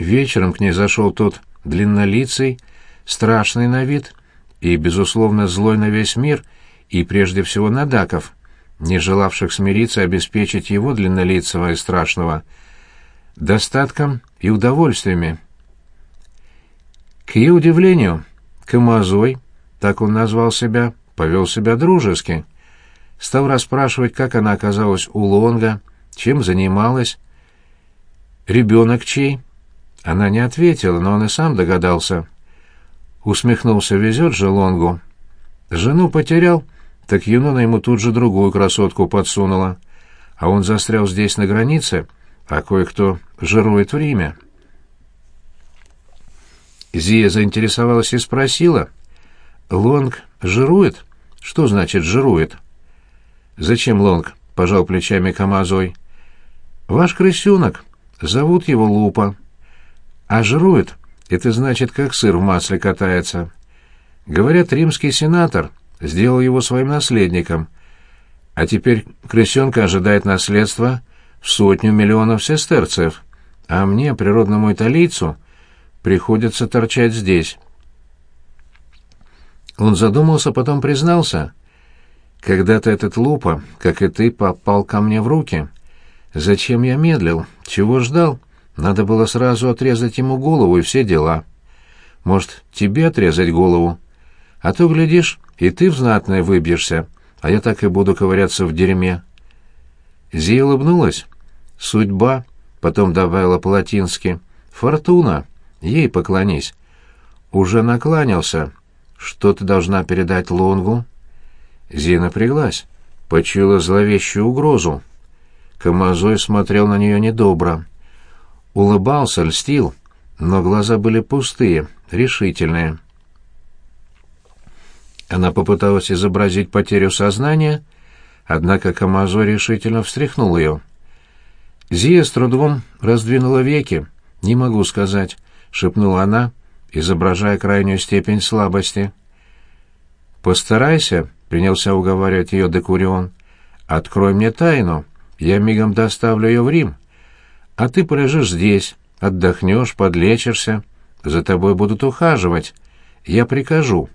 Вечером к ней зашел тот длиннолицый, страшный на вид и, безусловно, злой на весь мир и прежде всего на даков, не желавших смириться обеспечить его длиннолицего и страшного достатком и удовольствиями. К ее удивлению, Камазой, так он назвал себя, повел себя дружески. Стал расспрашивать, как она оказалась у Лонга, чем занималась. «Ребенок чей?» Она не ответила, но он и сам догадался. Усмехнулся, везет же Лонгу. Жену потерял, так Юнона ему тут же другую красотку подсунула. А он застрял здесь на границе, а кое-кто жирует в Риме. Зия заинтересовалась и спросила. «Лонг жирует? Что значит жирует?» «Зачем Лонг?» — пожал плечами Камазой. «Ваш крысенок. Зовут его Лупа. А жирует — это значит, как сыр в масле катается. Говорят, римский сенатор сделал его своим наследником, а теперь крысенка ожидает наследства в сотню миллионов сестерцев, а мне, природному италийцу, приходится торчать здесь». Он задумался, потом признался. «Когда-то этот Лупа, как и ты, попал ко мне в руки. Зачем я медлил? Чего ждал?» Надо было сразу отрезать ему голову и все дела. Может, тебе отрезать голову? А то, глядишь, и ты в знатное выбьешься, а я так и буду ковыряться в дерьме». Зия улыбнулась. «Судьба», — потом добавила по-латински. «Фортуна, ей поклонись». «Уже накланялся. Что ты должна передать Лонгу?» Зия напряглась, почуяла зловещую угрозу. Камазой смотрел на нее недобро улыбался, льстил, но глаза были пустые, решительные. Она попыталась изобразить потерю сознания, однако Камазо решительно встряхнул ее. Зия с трудом раздвинула веки. «Не могу сказать», — шепнула она, изображая крайнюю степень слабости. «Постарайся», — принялся уговаривать ее Декурион, — «открой мне тайну, я мигом доставлю ее в Рим» а ты полежишь здесь, отдохнешь, подлечишься, за тобой будут ухаживать. Я прикажу».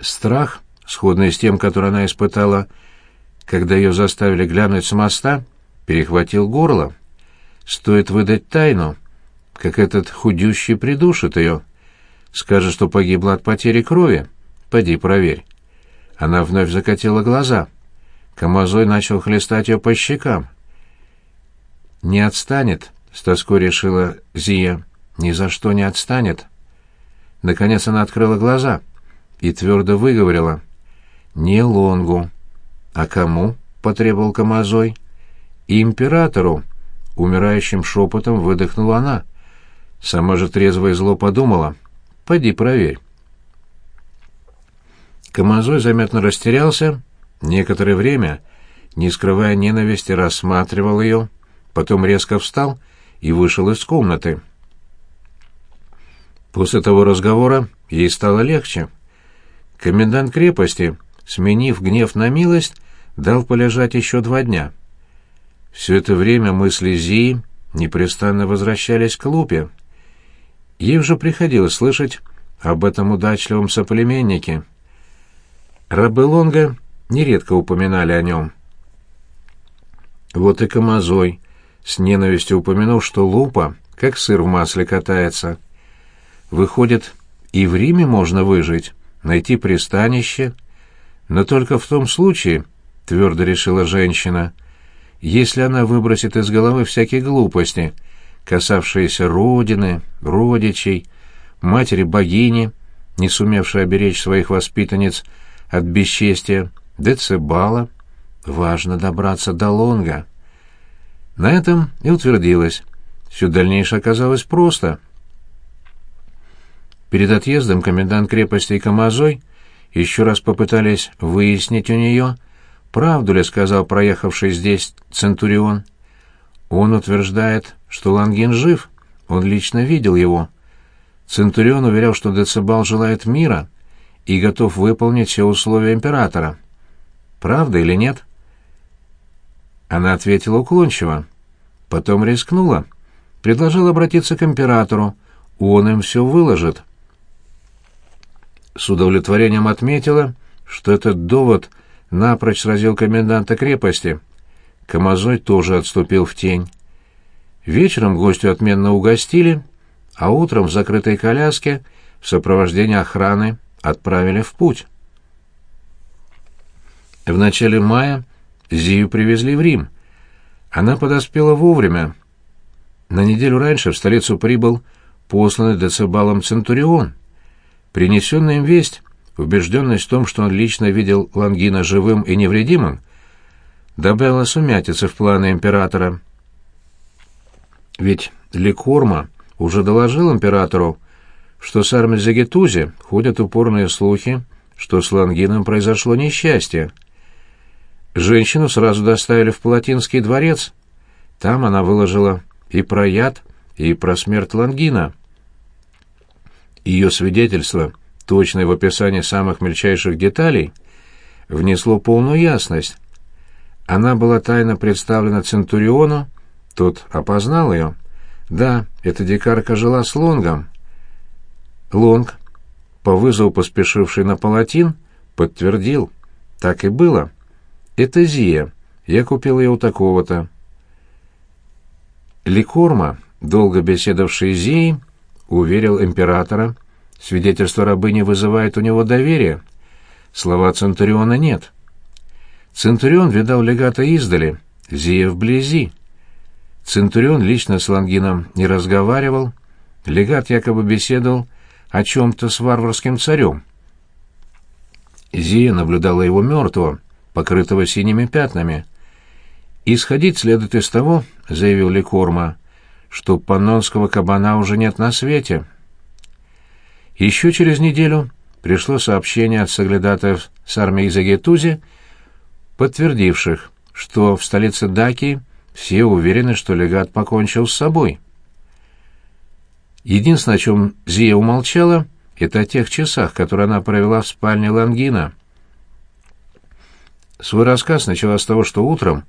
Страх, сходный с тем, который она испытала, когда ее заставили глянуть с моста, перехватил горло. Стоит выдать тайну, как этот худющий придушит ее. Скажет, что погибла от потери крови. Поди проверь. Она вновь закатила глаза. Камазой начал хлестать ее по щекам. «Не отстанет», — с тоской решила Зия. «Ни за что не отстанет». Наконец она открыла глаза и твердо выговорила. «Не Лонгу». «А кому?» — потребовал Камазой. «Императору», — умирающим шепотом выдохнула она. Сама же трезвое зло подумала. «Пойди проверь». Камазой заметно растерялся, некоторое время, не скрывая ненависти, рассматривал ее, потом резко встал и вышел из комнаты. После того разговора ей стало легче. Комендант крепости, сменив гнев на милость, дал полежать еще два дня. Все это время мысли Зии непрестанно возвращались к Лупе. Ей уже приходилось слышать об этом удачливом соплеменнике. Рабы Лонга нередко упоминали о нем. Вот и Камазой, с ненавистью упомянул, что лупа, как сыр в масле, катается. Выходит, и в Риме можно выжить, найти пристанище. Но только в том случае, — твердо решила женщина, — если она выбросит из головы всякие глупости, касавшиеся родины, родичей, матери-богини, не сумевшей оберечь своих воспитанниц от бесчестия, Децибала, важно добраться до Лонга. На этом и утвердилась. Все дальнейшее оказалось просто. Перед отъездом комендант крепости и Камазой еще раз попытались выяснить у нее, правду ли сказал проехавший здесь Центурион. Он утверждает, что Лангин жив, он лично видел его. Центурион уверял, что Децибал желает мира и готов выполнить все условия императора. Правда или нет? Она ответила уклончиво. Потом рискнула. предложил обратиться к императору, он им все выложит. С удовлетворением отметила, что этот довод напрочь сразил коменданта крепости. Камазой тоже отступил в тень. Вечером гостю отменно угостили, а утром в закрытой коляске в сопровождении охраны отправили в путь. В начале мая Зию привезли в Рим. Она подоспела вовремя. На неделю раньше в столицу прибыл посланный Децибалом Центурион. Принесенная им весть, убежденность в том, что он лично видел Лангина живым и невредимым, добавила сумятицы в планы императора. Ведь Ликорма уже доложил императору, что с армией Загетузи ходят упорные слухи, что с Лангином произошло несчастье. Женщину сразу доставили в Палатинский дворец. Там она выложила и про яд, и про смерть Лангина. Ее свидетельство, точное в описании самых мельчайших деталей, внесло полную ясность. Она была тайно представлена Центуриону, тот опознал ее. Да, эта дикарка жила с Лонгом. Лонг, по вызову поспешивший на палатин, подтвердил. Так и было. Это Зия. Я купил ее у такого-то. Ликорма, долго беседовавший с Зией, уверил императора, свидетельство рабыни вызывает у него доверие. Слова Центуриона нет. Центурион видал легата издали, Зия вблизи. Центурион лично с Лангином не разговаривал, легат якобы беседовал о чем-то с варварским царем. Зия наблюдала его мертвого, покрытого синими пятнами. «Исходить следует из того», — заявил Ликорма, что паннонского кабана уже нет на свете. Еще через неделю пришло сообщение от соглядатаев с армией Загетузи, подтвердивших, что в столице Даки все уверены, что легат покончил с собой. Единственное, о чем Зия умолчала, это о тех часах, которые она провела в спальне Лангина. Свой рассказ начала с того, что утром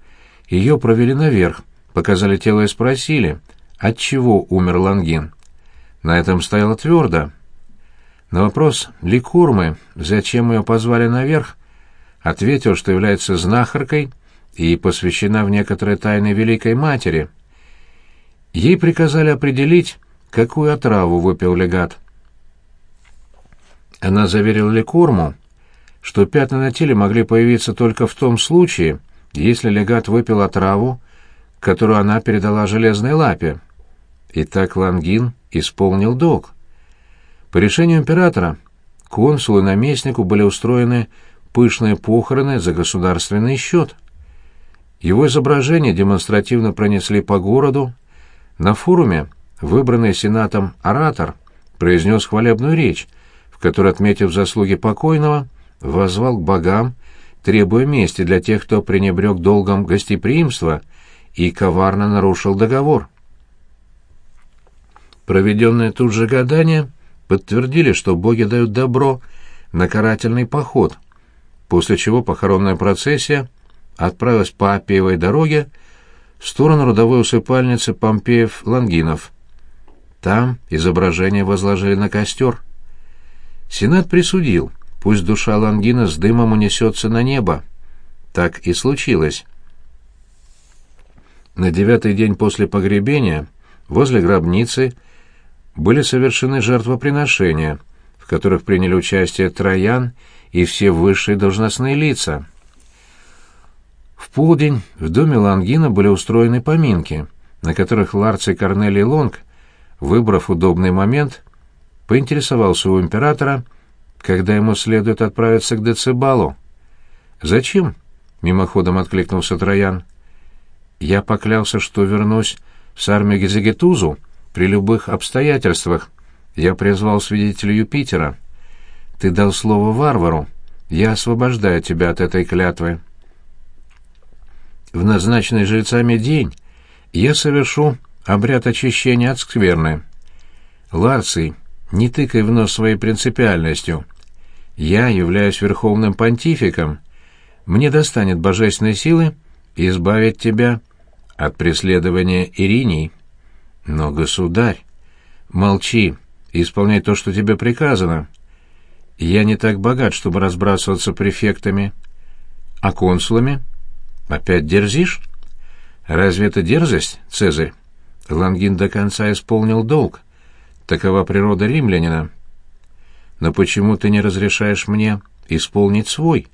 ее провели наверх, показали тело и спросили — от чего умер Лангин. На этом стояла твердо. На вопрос Ликурмы, зачем ее позвали наверх, ответил, что является знахаркой и посвящена в некоторые тайны Великой Матери. Ей приказали определить, какую отраву выпил легат. Она заверила Ликурму, что пятна на теле могли появиться только в том случае, если легат выпил отраву, которую она передала железной лапе. И так Лангин исполнил долг. По решению императора консулу и наместнику были устроены пышные похороны за государственный счет. Его изображение демонстративно пронесли по городу. На форуме выбранный сенатом оратор произнес хвалебную речь, в которой, отметив заслуги покойного, воззвал к богам, требуя мести для тех, кто пренебрег долгом гостеприимства и коварно нарушил договор. Проведенные тут же гадания подтвердили, что боги дают добро на карательный поход, после чего похоронная процессия отправилась по Апиевой дороге в сторону родовой усыпальницы Помпеев-Лангинов. Там изображение возложили на костер. Сенат присудил, пусть душа Лангина с дымом унесется на небо. Так и случилось. На девятый день после погребения возле гробницы – были совершены жертвоприношения, в которых приняли участие Троян и все высшие должностные лица. В полдень в доме Лангина были устроены поминки, на которых Ларций Корнелий Лонг, выбрав удобный момент, поинтересовался у императора, когда ему следует отправиться к Децибалу. «Зачем?» — мимоходом откликнулся Троян. «Я поклялся, что вернусь с армией Гезегетузу при любых обстоятельствах. Я призвал свидетеля Юпитера. Ты дал слово варвару. Я освобождаю тебя от этой клятвы. В назначенный жрецами день я совершу обряд очищения от скверны. Ларций, не тыкай в нос своей принципиальностью. Я являюсь верховным понтификом. Мне достанет божественной силы избавить тебя от преследования Ириней. Но, государь, молчи, исполняй то, что тебе приказано. Я не так богат, чтобы разбрасываться префектами. А консулами? Опять дерзишь? Разве это дерзость, Цезарь? Лангин до конца исполнил долг. Такова природа римлянина. Но почему ты не разрешаешь мне исполнить свой?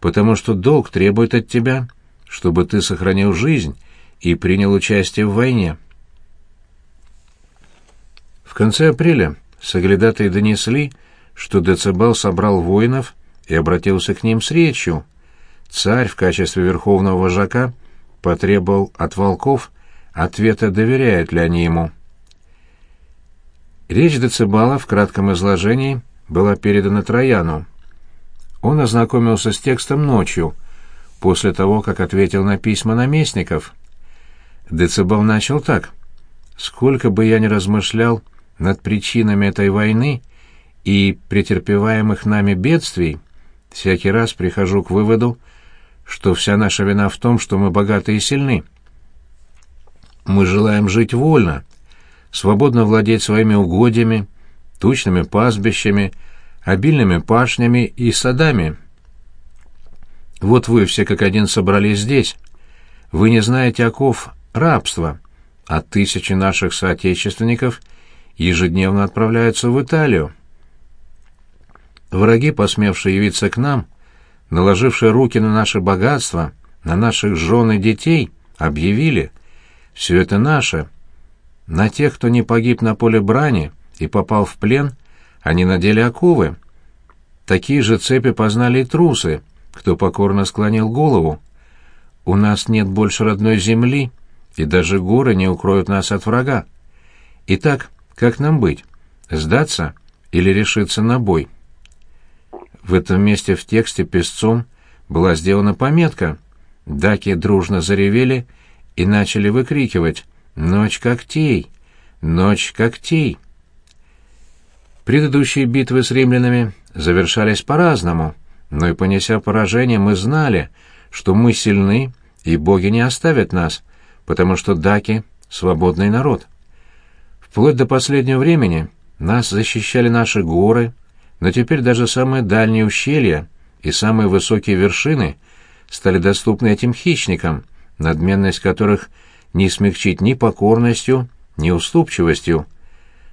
Потому что долг требует от тебя, чтобы ты сохранил жизнь и принял участие в войне. В конце апреля соглядатые донесли, что Децибал собрал воинов и обратился к ним с речью. Царь в качестве верховного вожака потребовал от волков ответа, доверяют ли они ему. Речь Децибала в кратком изложении была передана Трояну. Он ознакомился с текстом ночью, после того, как ответил на письма наместников. Децибал начал так. «Сколько бы я ни размышлял над причинами этой войны и претерпеваемых нами бедствий, всякий раз прихожу к выводу, что вся наша вина в том, что мы богаты и сильны. Мы желаем жить вольно, свободно владеть своими угодьями, тучными пастбищами, обильными пашнями и садами. Вот вы все как один собрались здесь. Вы не знаете оков рабства, а тысячи наших соотечественников ежедневно отправляются в Италию. Враги, посмевшие явиться к нам, наложившие руки на наше богатство, на наших жен и детей, объявили, все это наше. На тех, кто не погиб на поле брани и попал в плен, они надели оковы. Такие же цепи познали и трусы, кто покорно склонил голову. У нас нет больше родной земли, и даже горы не укроют нас от врага. Итак, как нам быть? Сдаться или решиться на бой?» В этом месте в тексте песцом была сделана пометка. Даки дружно заревели и начали выкрикивать «Ночь когтей! Ночь когтей!». Предыдущие битвы с римлянами завершались по-разному, но и понеся поражение, мы знали, что мы сильны, и боги не оставят нас, потому что даки — свободный народ. Вплоть до последнего времени нас защищали наши горы, но теперь даже самые дальние ущелья и самые высокие вершины стали доступны этим хищникам, надменность которых не смягчить ни покорностью, ни уступчивостью.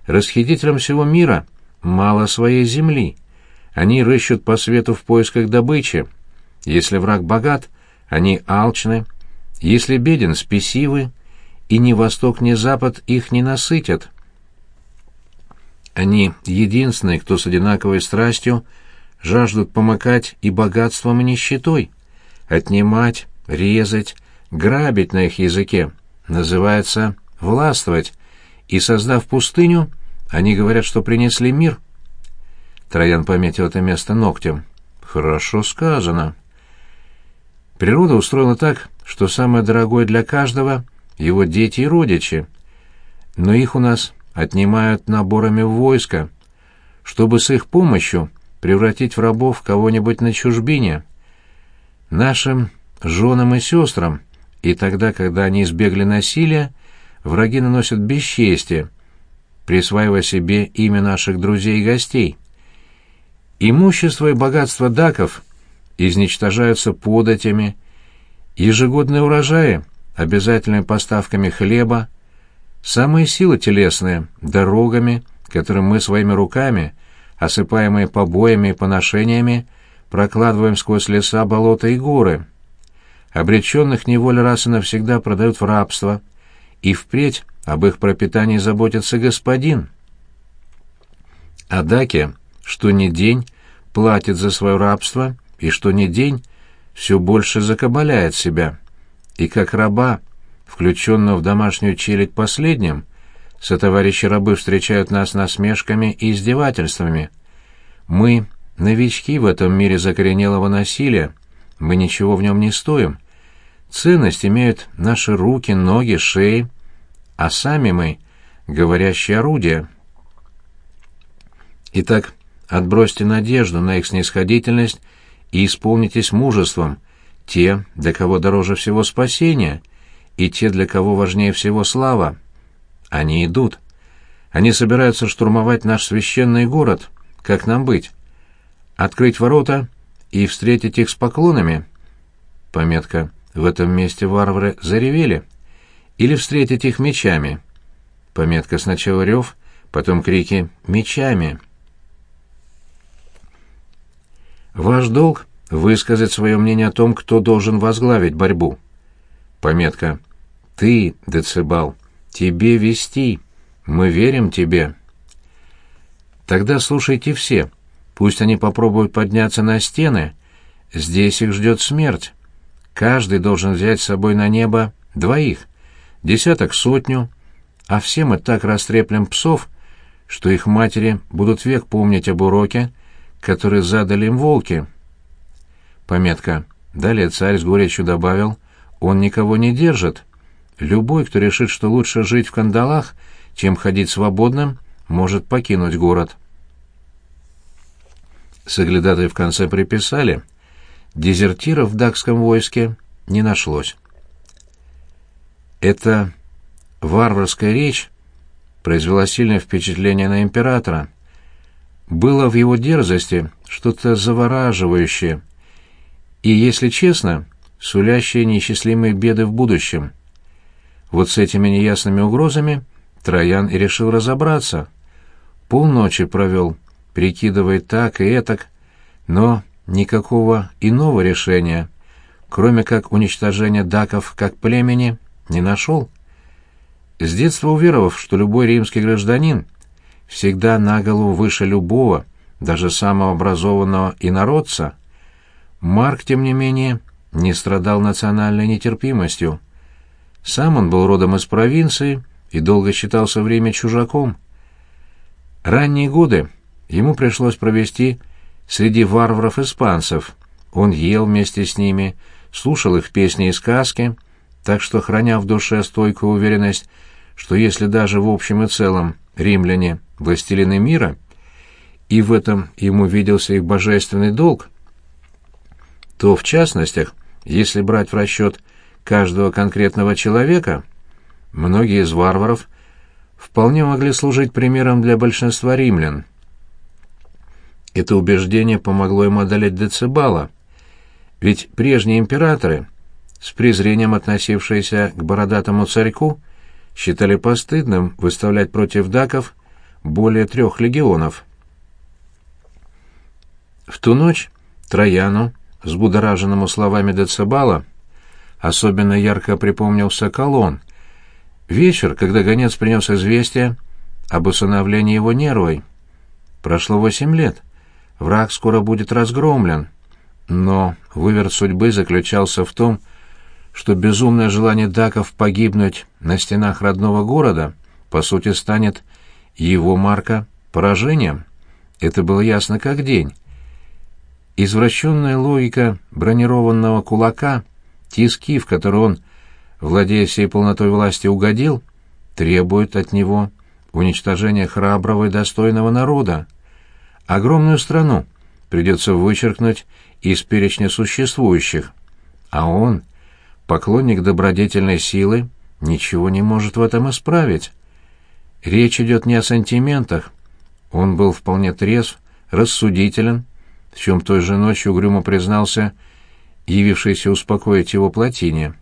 Расхитителям всего мира мало своей земли. Они рыщут по свету в поисках добычи. Если враг богат, они алчны. Если беден, спесивы. И ни восток, ни запад их не насытят. Они единственные, кто с одинаковой страстью жаждут помыкать и богатством, и нищетой. Отнимать, резать, грабить на их языке называется властвовать, и, создав пустыню, они говорят, что принесли мир. Троян пометил это место ногтем. Хорошо сказано. Природа устроена так, что самое дорогое для каждого — его дети и родичи. Но их у нас отнимают наборами в войско, чтобы с их помощью превратить в рабов кого-нибудь на чужбине. Нашим женам и сестрам, и тогда, когда они избегли насилия, враги наносят бесчестие, присваивая себе имя наших друзей и гостей. Имущество и богатство даков изничтожаются податями, ежегодные урожаи — обязательными поставками хлеба, Самые силы телесные — дорогами, которым мы своими руками, осыпаемые побоями и поношениями, прокладываем сквозь леса, болота и горы. Обреченных неволе раз и навсегда продают в рабство, и впредь об их пропитании заботится господин. А Даке, что ни день, платит за свое рабство, и что ни день, все больше закабаляет себя, и как раба включенного в домашнюю челядь последним, сотоварищи рабы встречают нас насмешками и издевательствами. Мы — новички в этом мире закоренелого насилия, мы ничего в нем не стоим. Ценность имеют наши руки, ноги, шеи, а сами мы — говорящие орудия. Итак, отбросьте надежду на их снисходительность и исполнитесь мужеством, те, для кого дороже всего спасения — и те, для кого важнее всего слава. Они идут. Они собираются штурмовать наш священный город. Как нам быть? Открыть ворота и встретить их с поклонами? Пометка. В этом месте варвары заревели. Или встретить их мечами? Пометка сначала рев, потом крики «мечами». Ваш долг — высказать свое мнение о том, кто должен возглавить борьбу. Пометка. Ты, Децибал, тебе вести. Мы верим тебе. Тогда слушайте все. Пусть они попробуют подняться на стены. Здесь их ждет смерть. Каждый должен взять с собой на небо двоих, десяток сотню, а все мы так растреплем псов, что их матери будут век помнить об уроке, который задали им волки. Пометка. Далее царь с горечью добавил, он никого не держит. Любой, кто решит, что лучше жить в кандалах, чем ходить свободным, может покинуть город. Соглядатые в конце приписали. Дезертиров в дакском войске не нашлось. Эта варварская речь произвела сильное впечатление на императора. Было в его дерзости что-то завораживающее и, если честно, сулящее неисчислимые беды в будущем. Вот с этими неясными угрозами Троян и решил разобраться. Полночи провел, прикидывая так и этак, но никакого иного решения, кроме как уничтожения даков как племени, не нашел. С детства уверовав, что любой римский гражданин всегда на голову выше любого, даже самого образованного инородца, Марк, тем не менее, не страдал национальной нетерпимостью. Сам он был родом из провинции и долго считался время чужаком. Ранние годы ему пришлось провести среди варваров-испанцев. Он ел вместе с ними, слушал их песни и сказки, так что, храня в душе стойкую уверенность, что если даже в общем и целом римляне — властелины мира, и в этом ему виделся их божественный долг, то в частностях, если брать в расчет каждого конкретного человека, многие из варваров вполне могли служить примером для большинства римлян. Это убеждение помогло ему одолеть Децибала, ведь прежние императоры, с презрением относившиеся к бородатому царьку, считали постыдным выставлять против даков более трех легионов. В ту ночь Трояну, взбудораженному словами Децибала, Особенно ярко припомнился Колон. Вечер, когда гонец принес известие об усыновлении его нервой. Прошло восемь лет. Враг скоро будет разгромлен. Но выверт судьбы заключался в том, что безумное желание даков погибнуть на стенах родного города, по сути, станет его марка поражением. Это было ясно как день. Извращенная логика бронированного кулака Тиски, в которые он, владея всей полнотой власти, угодил, требуют от него уничтожения храброго и достойного народа. Огромную страну придется вычеркнуть из перечня существующих, а он, поклонник добродетельной силы, ничего не может в этом исправить. Речь идет не о сантиментах. Он был вполне трезв, рассудителен, в чем той же ночью угрюмо признался явившейся успокоить его плотине.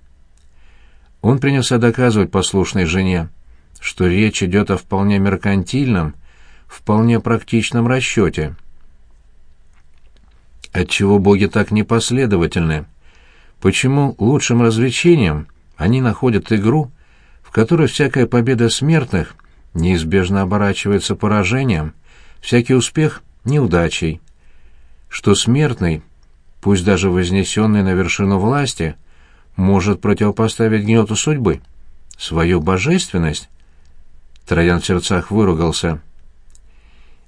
Он принялся доказывать послушной жене, что речь идет о вполне меркантильном, вполне практичном расчете. Отчего боги так непоследовательны? Почему лучшим развлечением они находят игру, в которой всякая победа смертных неизбежно оборачивается поражением, всякий успех — неудачей? Что смертный пусть даже вознесенный на вершину власти, может противопоставить гнету судьбы? Свою божественность? Троян в сердцах выругался.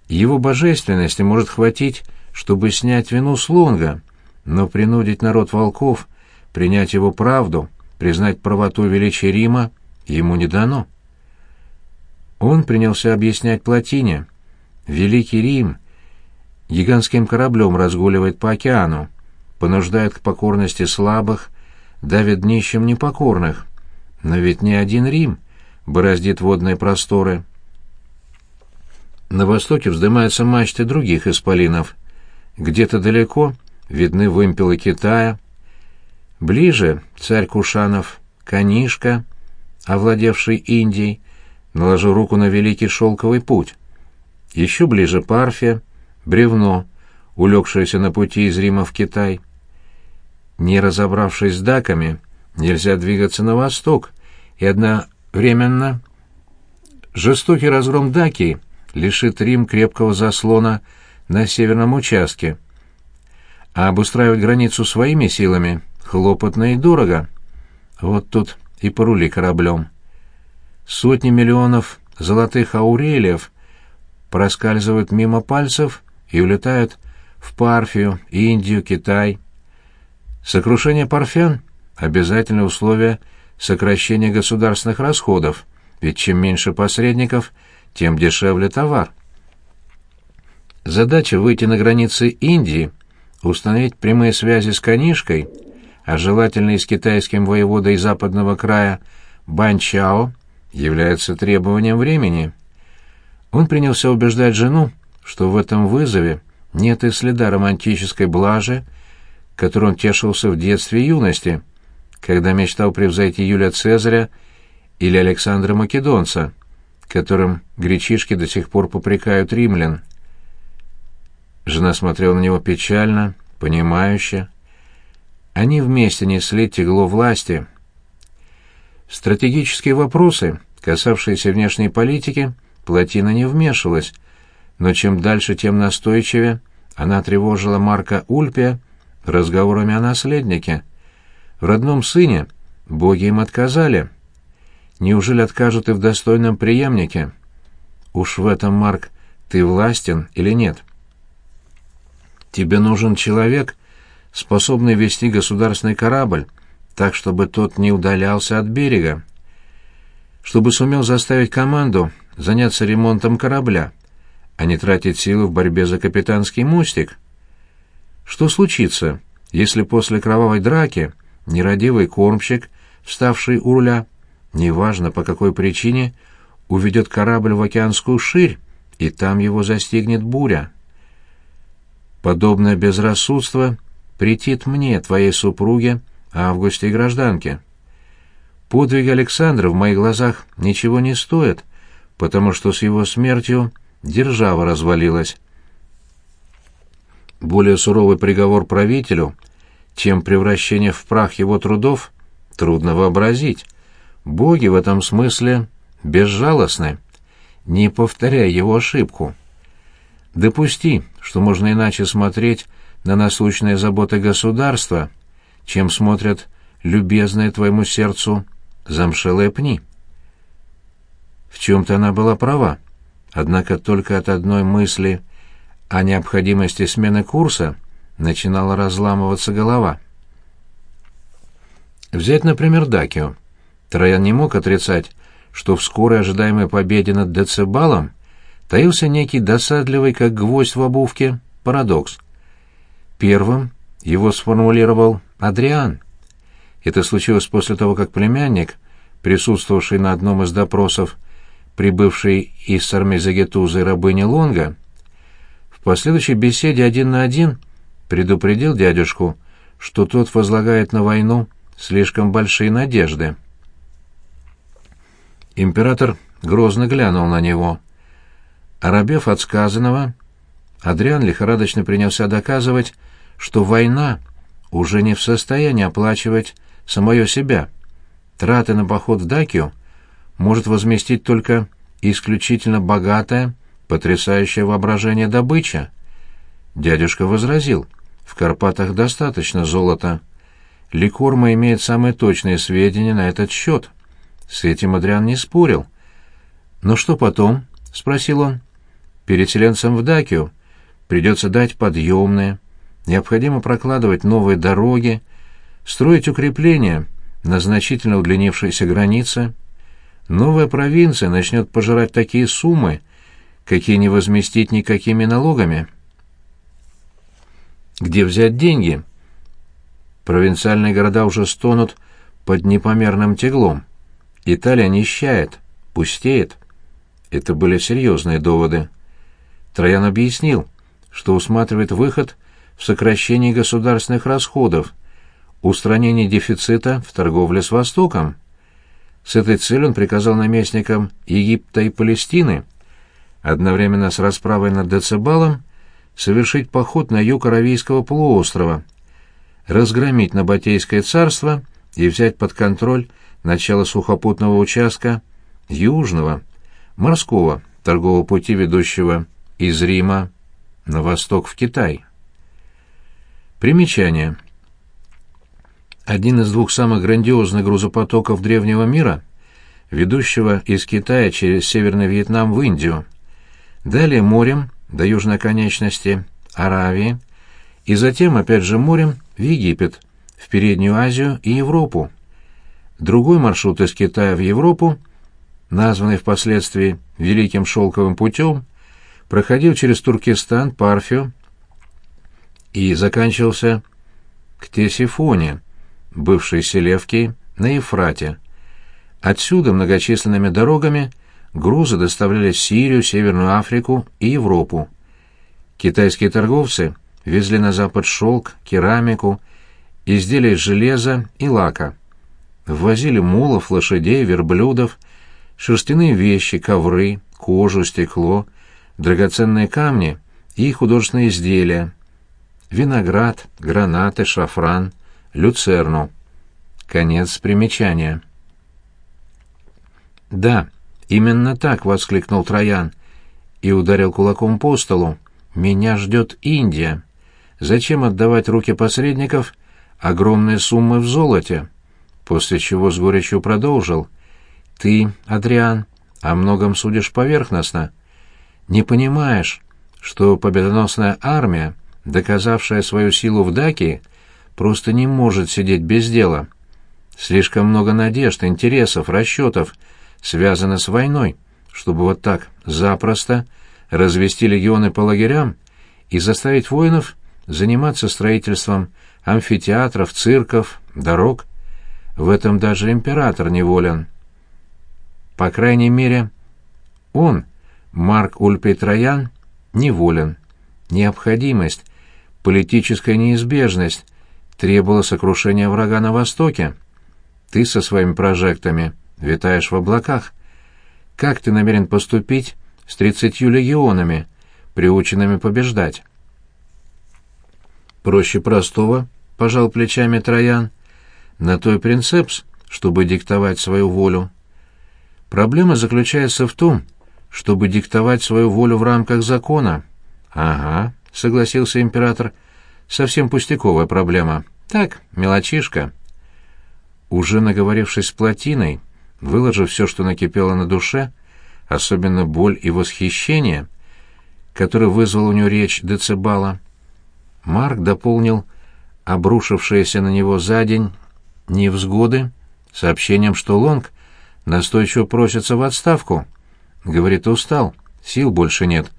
Его божественности может хватить, чтобы снять вину с Лонга, но принудить народ волков принять его правду, признать правоту величия Рима ему не дано. Он принялся объяснять Плотине. Великий Рим гигантским кораблем разгуливает по океану, понуждает к покорности слабых, давит нищим непокорных. Но ведь не один Рим бороздит водные просторы. На востоке вздымаются мачты других исполинов. Где-то далеко видны вымпелы Китая. Ближе царь Кушанов, Канишка, овладевший Индией, наложил руку на великий шелковый путь. Еще ближе Парфия, бревно, улегшееся на пути из Рима в Китай. Не разобравшись с даками, нельзя двигаться на восток, и одновременно жестокий разгром Дакии лишит Рим крепкого заслона на северном участке. А обустраивать границу своими силами хлопотно и дорого. Вот тут и порули кораблем. Сотни миллионов золотых аурелиев проскальзывают мимо пальцев и улетают в Парфию, Индию, Китай. Сокрушение парфян — обязательное условие сокращения государственных расходов, ведь чем меньше посредников, тем дешевле товар. Задача выйти на границы Индии, установить прямые связи с Канишкой, а желательно и с китайским воеводой западного края Банчао, является требованием времени. Он принялся убеждать жену, что в этом вызове нет и следа романтической блажи, которой он тешился в детстве и юности, когда мечтал превзойти Юлия Цезаря или Александра Македонца, которым гречишки до сих пор попрекают римлян. Жена смотрела на него печально, понимающе. Они вместе несли тягло власти. Стратегические вопросы, касавшиеся внешней политики, Плотина не вмешивалась, но чем дальше, тем настойчивее она тревожила Марка Ульпия разговорами о наследнике. В родном сыне боги им отказали. Неужели откажут и в достойном преемнике? Уж в этом, Марк, ты властен или нет? Тебе нужен человек, способный вести государственный корабль, так, чтобы тот не удалялся от берега. Чтобы сумел заставить команду заняться ремонтом корабля, а не тратить силы в борьбе за капитанский мостик. Что случится, если после кровавой драки нерадивый кормщик, вставший у руля, неважно по какой причине, уведет корабль в океанскую ширь, и там его застигнет буря? Подобное безрассудство претит мне, твоей супруге, Августе и гражданке. Подвиг Александра в моих глазах ничего не стоит, потому что с его смертью держава развалилась. Более суровый приговор правителю, чем превращение в прах его трудов, трудно вообразить. Боги в этом смысле безжалостны. Не повторяй его ошибку. Допусти, что можно иначе смотреть на насущные заботы государства, чем смотрят любезные твоему сердцу замшелые пни. В чем-то она была права, однако только от одной мысли о необходимости смены курса начинала разламываться голова. Взять, например, Дакио. Троян не мог отрицать, что в скорой ожидаемой победе над Децибалом таился некий досадливый, как гвоздь в обувке, парадокс. Первым его сформулировал Адриан. Это случилось после того, как племянник, присутствовавший на одном из допросов, прибывший из Сармезагетузы рабыни Лонга, в последующей беседе один на один предупредил дядюшку, что тот возлагает на войну слишком большие надежды. Император грозно глянул на него. Оробев от сказанного, Адриан лихорадочно принялся доказывать, что война уже не в состоянии оплачивать самое себя. Траты на поход в Дакию может возместить только исключительно богатая, потрясающее воображение добыча. Дядюшка возразил, в Карпатах достаточно золота. Ликорма имеет самые точные сведения на этот счет. С этим Адриан не спорил. «Но что потом?» — спросил он. «Переселенцам в Дакию придется дать подъемные. Необходимо прокладывать новые дороги, строить укрепления на значительно удлинившейся границе, новая провинция начнет пожирать такие суммы, какие не возместить никакими налогами. Где взять деньги? Провинциальные города уже стонут под непомерным тяглом. Италия нищает, пустеет. Это были серьезные доводы. Троян объяснил, что усматривает выход в сокращении государственных расходов, устранении дефицита в торговле с Востоком. С этой целью он приказал наместникам Египта и Палестины одновременно с расправой над Децибалом совершить поход на юг Аравийского полуострова, разгромить Набатейское царство и взять под контроль начало сухопутного участка южного, морского торгового пути, ведущего из Рима на восток в Китай. Примечание. Один из двух самых грандиозных грузопотоков древнего мира, ведущего из Китая через Северный Вьетнам в Индию. Далее морем до южной конечности Аравии и затем опять же морем в Египет, в Переднюю Азию и Европу. Другой маршрут из Китая в Европу, названный впоследствии Великим Шелковым путем, проходил через Туркестан, Парфию и заканчивался Ктесифоне, бывшей Селевкой, на Ефрате. Отсюда многочисленными дорогами грузы доставлялись Сирию, Северную Африку и Европу. Китайские торговцы везли на запад шелк, керамику, изделия из железа и лака. Ввозили мулов, лошадей, верблюдов, шерстяные вещи, ковры, кожу, стекло, драгоценные камни и художественные изделия, виноград, гранаты, шафран, люцерну. Конец примечания. «Да, именно так!» — воскликнул Троян и ударил кулаком по столу. «Меня ждет Индия. Зачем отдавать руки посредников огромные суммы в золоте?» После чего с горечью продолжил. «Ты, Адриан, о многом судишь поверхностно. Не понимаешь, что победоносная армия, доказавшая свою силу в Даке, просто не может сидеть без дела. Слишком много надежд, интересов, расчетов связано с войной, чтобы вот так запросто развести легионы по лагерям и заставить воинов заниматься строительством амфитеатров, цирков, дорог. В этом даже император неволен. По крайней мере, он, Марк Ульпий Троян, неволен. Необходимость, политическая неизбежность требовала сокрушения врага на Востоке. Ты со своими прожектами витаешь в облаках. Как ты намерен поступить с тридцатью легионами, приученными побеждать? Проще простого, пожал плечами Троян. На то и принцепс, чтобы диктовать свою волю. Проблема заключается в том, чтобы диктовать свою волю в рамках закона. Ага, согласился император. Совсем пустяковая проблема. Так, мелочишка. Уже наговорившись с плотиной, выложив все, что накипело на душе, особенно боль и восхищение, которое вызвал у него речь Децибала, Марк дополнил обрушившиеся на него за день невзгоды сообщением, что Лонг настойчиво просится в отставку. Говорит, устал, сил больше нет.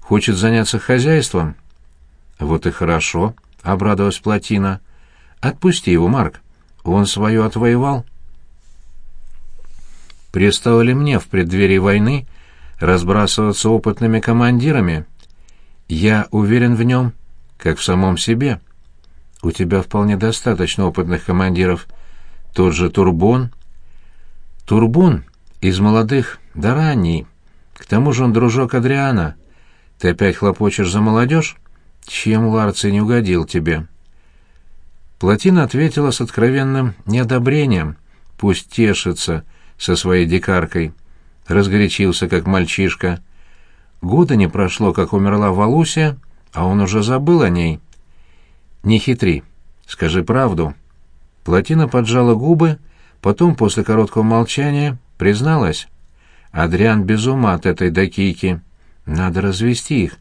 Хочет заняться хозяйством. Вот и хорошо, обрадовалась Платина. Отпусти его, Марк. Он свое отвоевал. Пристало ли мне в преддверии войны разбрасываться опытными командирами? Я уверен в нем, как в самом себе. У тебя вполне достаточно опытных командиров. Тот же Турбон. Турбон из молодых, да ранний. К тому же он дружок Адриана. Ты опять хлопочешь за молодежь? Чем Ларций не угодил тебе?» Плотина ответила с откровенным неодобрением. «Пусть тешится со своей дикаркой». Разгорячился, как мальчишка. Года не прошло, как умерла Валусия, а он уже забыл о ней. «Не хитри, скажи правду». Плотина поджала губы, потом, после короткого молчания, призналась. «Адриан без ума от этой докийки. Надо развести их.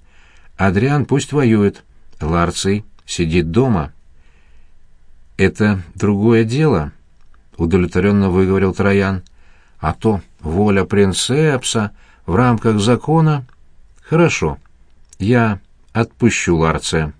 Адриан пусть воюет. Ларций сидит дома». «Это другое дело», — удовлетворенно выговорил Троян. «А то воля принцепса в рамках закона...» «Хорошо, я отпущу Ларция».